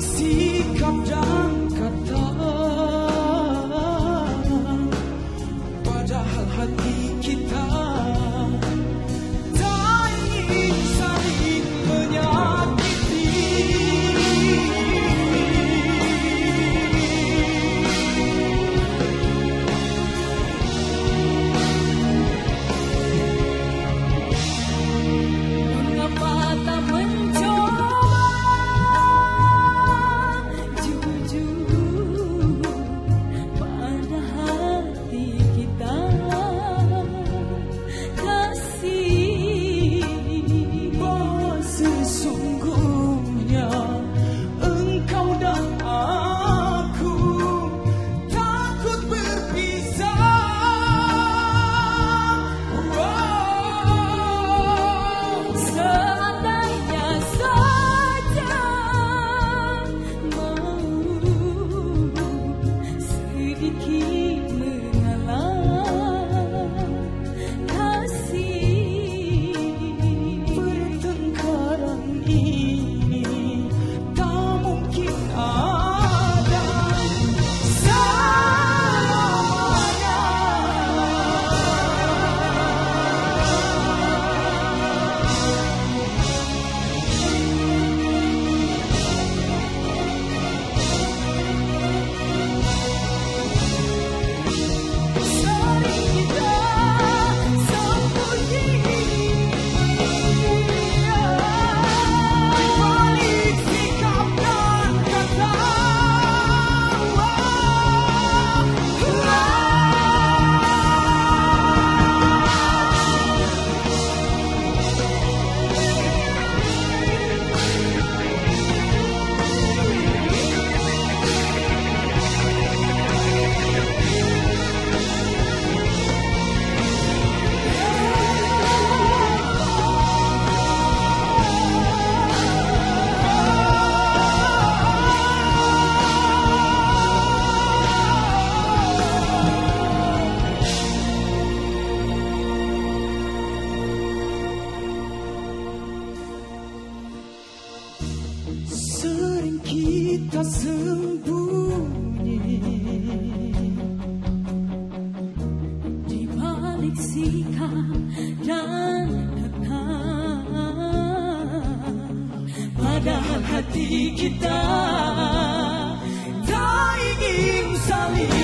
sikap dan kata Sering kita sembunyi di balik sikap dan kata Padahal hati kita tak ingin saling menyakiti.